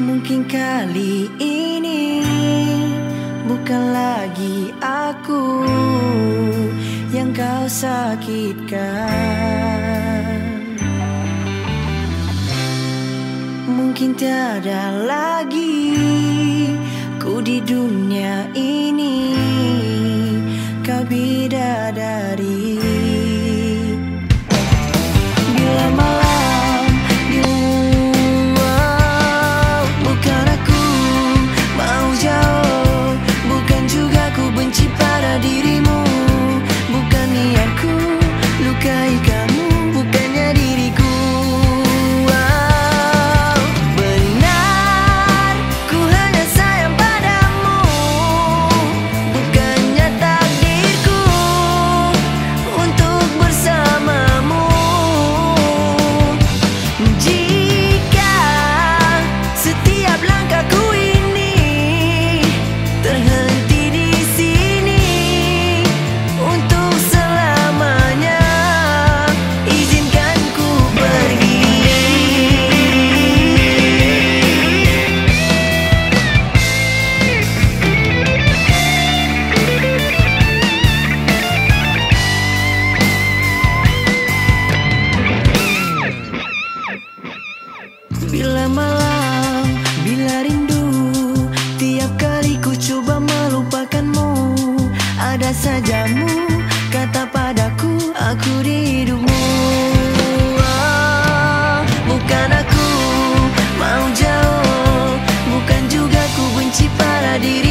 Mungkin kali ini bukan lagi aku yang kau sakitkan. Mungkin tiada lagi ku di dunia ini kau bidadari. rasa jamu kata padaku aku rindumu ah, bukan aku mau jauh. Bukan juga ku benci pada diri.